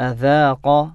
أذاق